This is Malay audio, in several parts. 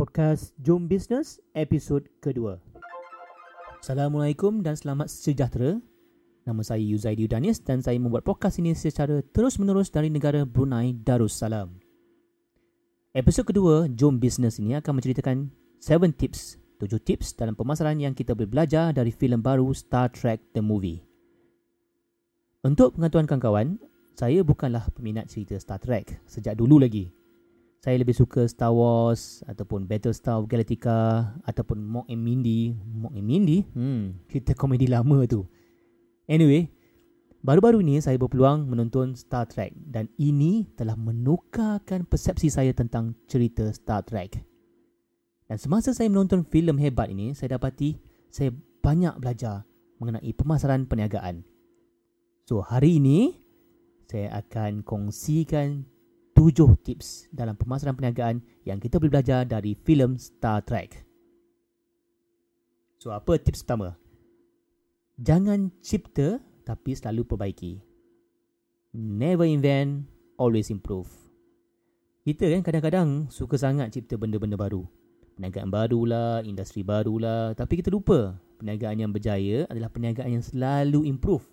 Podcast Jom Business episod kedua. Assalamualaikum dan selamat sejahtera. Nama saya Yuzaidi Udanis dan saya membuat podcast ini secara terus-menerus dari negara Brunei Darussalam. Episod kedua Jom Business ini akan menceritakan 7 tips, 7 tips dalam pemasaran yang kita boleh belajar dari filem baru Star Trek The Movie. Untuk pengetahuan kawan-kawan, saya bukanlah peminat cerita Star Trek sejak dulu lagi. Saya lebih suka Star Wars ataupun Battlestar Galactica ataupun Mock and Mindy. Mock and Mindy? Hmm, cerita komedi lama tu. Anyway, baru-baru ni saya berpeluang menonton Star Trek dan ini telah menukarkan persepsi saya tentang cerita Star Trek. Dan semasa saya menonton filem hebat ini, saya dapati saya banyak belajar mengenai pemasaran perniagaan. So hari ini saya akan kongsikan tujuh tips dalam pemasaran perniagaan yang kita boleh belajar dari filem Star Trek. So apa tips pertama? Jangan cipta tapi selalu perbaiki. Never invent, always improve. Kita kan kadang-kadang suka sangat cipta benda-benda baru. Perniagaan barulah, industri barulah. Tapi kita lupa perniagaan yang berjaya adalah perniagaan yang selalu improve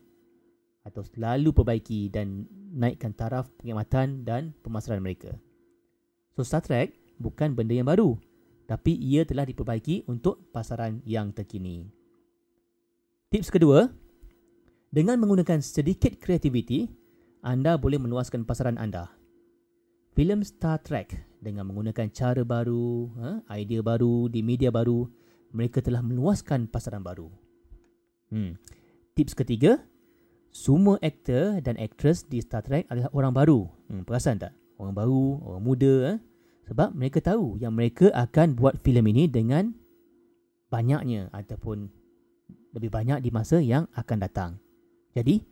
atau selalu perbaiki dan naikkan taraf perkhidmatan dan pemasaran mereka. So Star Trek bukan benda yang baru, tapi ia telah diperbaiki untuk pasaran yang terkini. Tips kedua, dengan menggunakan sedikit kreativiti, anda boleh meluaskan pasaran anda. Filem Star Trek dengan menggunakan cara baru, ha, idea baru di media baru, mereka telah meluaskan pasaran baru. Hmm. Tips ketiga, semua aktor dan aktris di Star Trek adalah orang baru. Hmm, perasan tak? Orang baru, orang muda. Eh? Sebab mereka tahu yang mereka akan buat filem ini dengan banyaknya ataupun lebih banyak di masa yang akan datang. Jadi,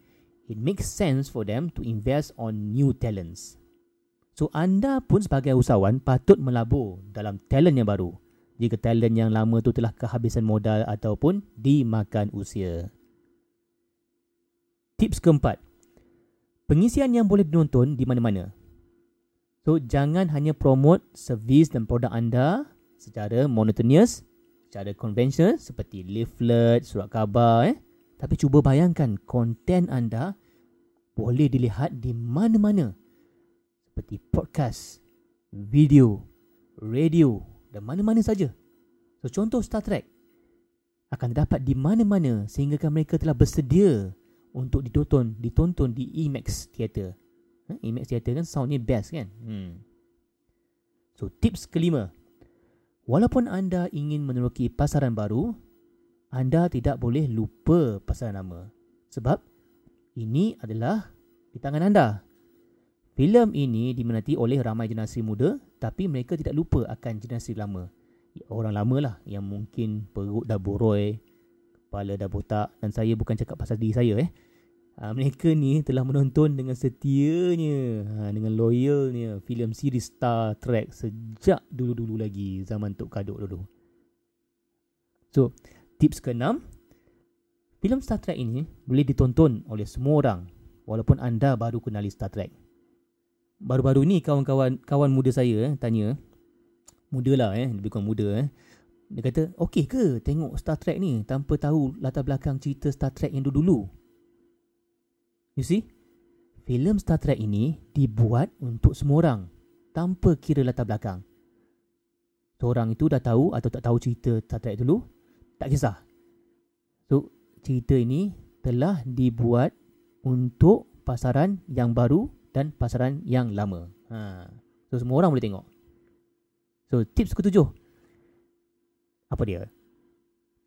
it makes sense for them to invest on new talents. So, anda pun sebagai usahawan patut melabur dalam talent yang baru jika talent yang lama tu telah kehabisan modal ataupun dimakan usia. Tips keempat. Pengisian yang boleh ditonton di mana-mana. So, jangan hanya promote servis dan produk anda secara monotonous, secara konvensional seperti leaflet, surat khabar. Eh. Tapi cuba bayangkan konten anda boleh dilihat di mana-mana. Seperti podcast, video, radio dan mana-mana saja. So, contoh Star Trek akan dapat di mana-mana sehingga mereka telah bersedia untuk ditonton ditonton di IMAX Theater. Ha? IMAX Theater kan soundnya best kan? Hmm. So tips kelima. Walaupun anda ingin meneroki pasaran baru, anda tidak boleh lupa pasaran lama. Sebab ini adalah di tangan anda. Filem ini diminati oleh ramai generasi muda tapi mereka tidak lupa akan generasi lama. Orang lama lah yang mungkin perut dah boroi, kepala dah botak dan saya bukan cakap pasal diri saya eh. Ha, mereka ni telah menonton dengan setianya, ha, dengan loyalnya filem siri Star Trek sejak dulu-dulu lagi zaman Tok Kaduk dulu. So, tips keenam, filem Star Trek ini boleh ditonton oleh semua orang walaupun anda baru kenali Star Trek. Baru-baru ni kawan-kawan kawan muda saya eh, tanya, muda lah eh, lebih kurang muda eh. Dia kata, okey ke tengok Star Trek ni tanpa tahu latar belakang cerita Star Trek yang dulu-dulu? You see? Filem Star Trek ini dibuat untuk semua orang tanpa kira latar belakang. Seorang itu dah tahu atau tak tahu cerita Star Trek dulu, tak kisah. So, cerita ini telah dibuat untuk pasaran yang baru dan pasaran yang lama. Ha. So, semua orang boleh tengok. So, tips ketujuh. Apa dia?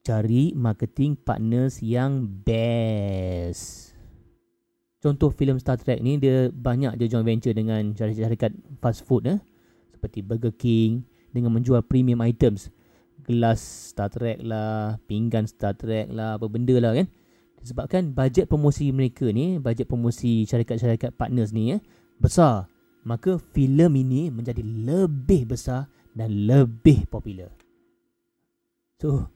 Cari marketing partners yang best. Contoh filem Star Trek ni dia banyak dia joint venture dengan syarikat fast food eh seperti Burger King dengan menjual premium items gelas Star Trek lah, pinggan Star Trek lah, apa benda lah kan. Disebabkan bajet promosi mereka ni, bajet promosi syarikat-syarikat partners ni eh besar. Maka filem ini menjadi lebih besar dan lebih popular. So,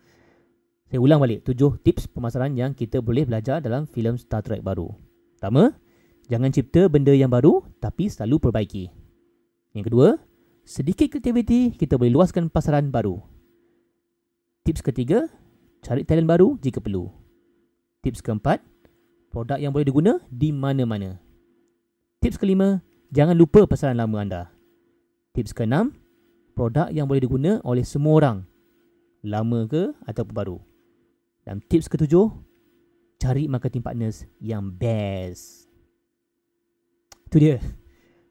saya ulang balik tujuh tips pemasaran yang kita boleh belajar dalam filem Star Trek baru. Pertama, jangan cipta benda yang baru tapi selalu perbaiki. Yang kedua, sedikit kreativiti, kita boleh luaskan pasaran baru. Tips ketiga, cari talent baru jika perlu. Tips keempat, produk yang boleh diguna di mana-mana. Tips kelima, jangan lupa pasaran lama anda. Tips keenam, produk yang boleh diguna oleh semua orang, lama ke ataupun baru. Dan tips ketujuh, cari marketing partners yang best. Itu dia.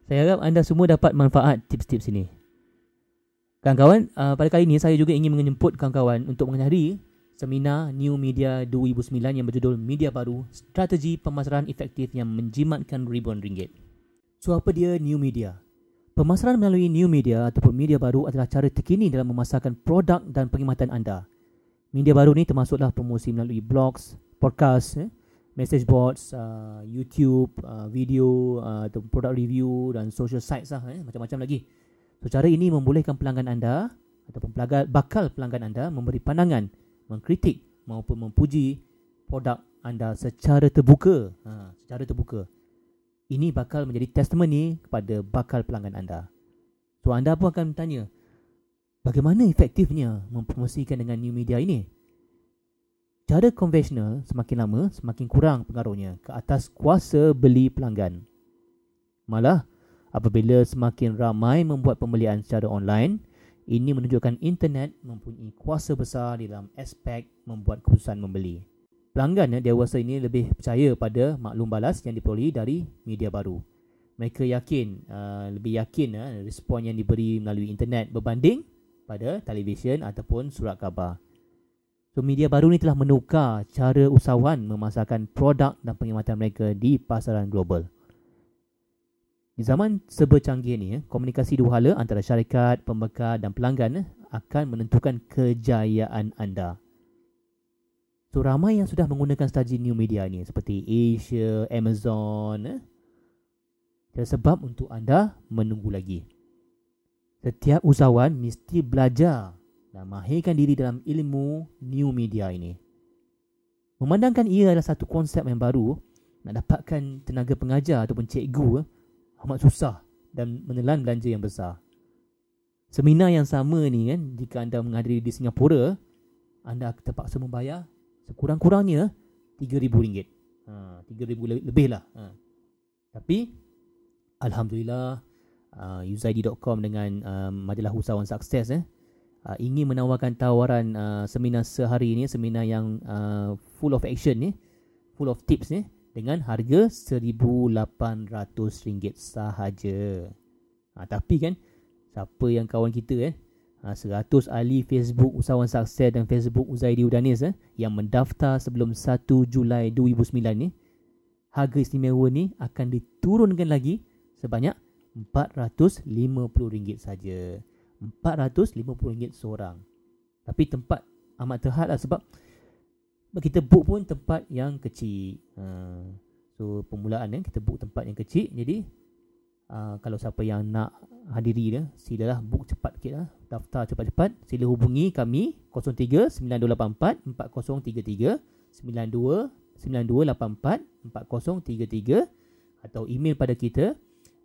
Saya harap anda semua dapat manfaat tips-tips ini. Kawan-kawan, uh, pada kali ini saya juga ingin menjemput kawan-kawan untuk menghadiri seminar New Media 2009 yang berjudul Media Baru, Strategi Pemasaran Efektif yang Menjimatkan Ribuan Ringgit. So apa dia New Media? Pemasaran melalui New Media ataupun media baru adalah cara terkini dalam memasarkan produk dan perkhidmatan anda. Media baru ni termasuklah promosi melalui blogs, podcast, eh, message boards, uh, YouTube, uh, video, uh, produk review dan social sites lah, eh, macam-macam lagi. So, cara ini membolehkan pelanggan anda ataupun pelanggan, bakal pelanggan anda memberi pandangan, mengkritik maupun memuji produk anda secara terbuka. Ha, secara terbuka. Ini bakal menjadi testimoni kepada bakal pelanggan anda. So, anda pun akan bertanya, bagaimana efektifnya mempromosikan dengan new media ini? Cara konvensional semakin lama semakin kurang pengaruhnya ke atas kuasa beli pelanggan. Malah, Apabila semakin ramai membuat pembelian secara online, ini menunjukkan internet mempunyai kuasa besar dalam aspek membuat keputusan membeli. Pelanggan dewasa ini lebih percaya pada maklum balas yang diperolehi dari media baru. Mereka yakin, uh, lebih yakin uh, respon yang diberi melalui internet berbanding pada televisyen ataupun surat khabar. So, media baru ini telah menukar cara usahawan memasarkan produk dan perkhidmatan mereka di pasaran global. Di zaman serba canggih ni, eh, komunikasi dua hala antara syarikat, pembekal dan pelanggan eh, akan menentukan kejayaan anda. So, ramai yang sudah menggunakan strategi new media ni seperti Asia, Amazon. Eh. sebab untuk anda menunggu lagi. Setiap usahawan mesti belajar dan mahirkan diri dalam ilmu new media ini. Memandangkan ia adalah satu konsep yang baru, nak dapatkan tenaga pengajar ataupun cikgu amat susah dan menelan belanja yang besar. Seminar yang sama ni kan, jika anda menghadiri di Singapura, anda terpaksa membayar sekurang-kurangnya RM3,000. Ha, RM3,000 lebih lah. Ha. Tapi, Alhamdulillah, uh, uzaidi.com dengan um, majalah usahawan sukses eh, uh, ingin menawarkan tawaran uh, seminar sehari ini, seminar yang uh, full of action ni, full of tips ni, dengan harga RM1,800 sahaja. Ha, tapi kan, siapa yang kawan kita eh, ha, 100 ahli Facebook Usahawan Sukses dan Facebook Uzaidi Udanis eh, yang mendaftar sebelum 1 Julai 2009 ni, harga istimewa ni akan diturunkan lagi sebanyak RM450 saja. RM450 seorang. Tapi tempat amat terhad lah sebab kita book pun tempat yang kecil. Uh, so permulaan eh, kita book tempat yang kecil. Jadi uh, kalau siapa yang nak hadiri dia, silalah book cepat sikit lah. Daftar cepat-cepat. Sila hubungi kami 03 9284 4033 92 9284 4033 atau email pada kita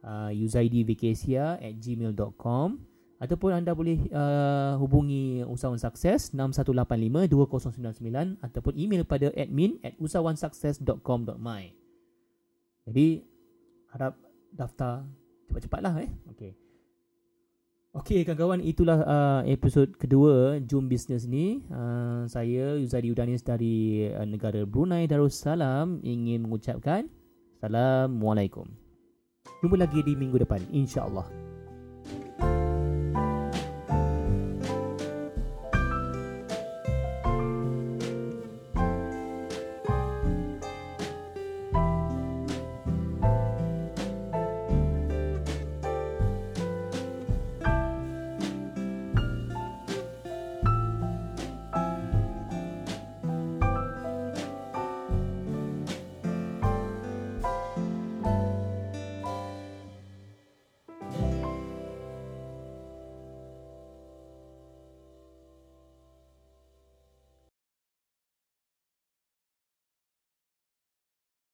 uh, uzaidivikesia at gmail.com Ataupun anda boleh uh, hubungi Usahawan Sukses 6185-2099 Ataupun email pada admin at usahawansukses.com.my Jadi harap daftar cepat-cepatlah eh. Okay. Okey kawan-kawan itulah uh, episod kedua Jum Business ni. Uh, saya Yuzadi Udanis dari uh, negara Brunei Darussalam ingin mengucapkan Assalamualaikum. Jumpa lagi di minggu depan insya-Allah.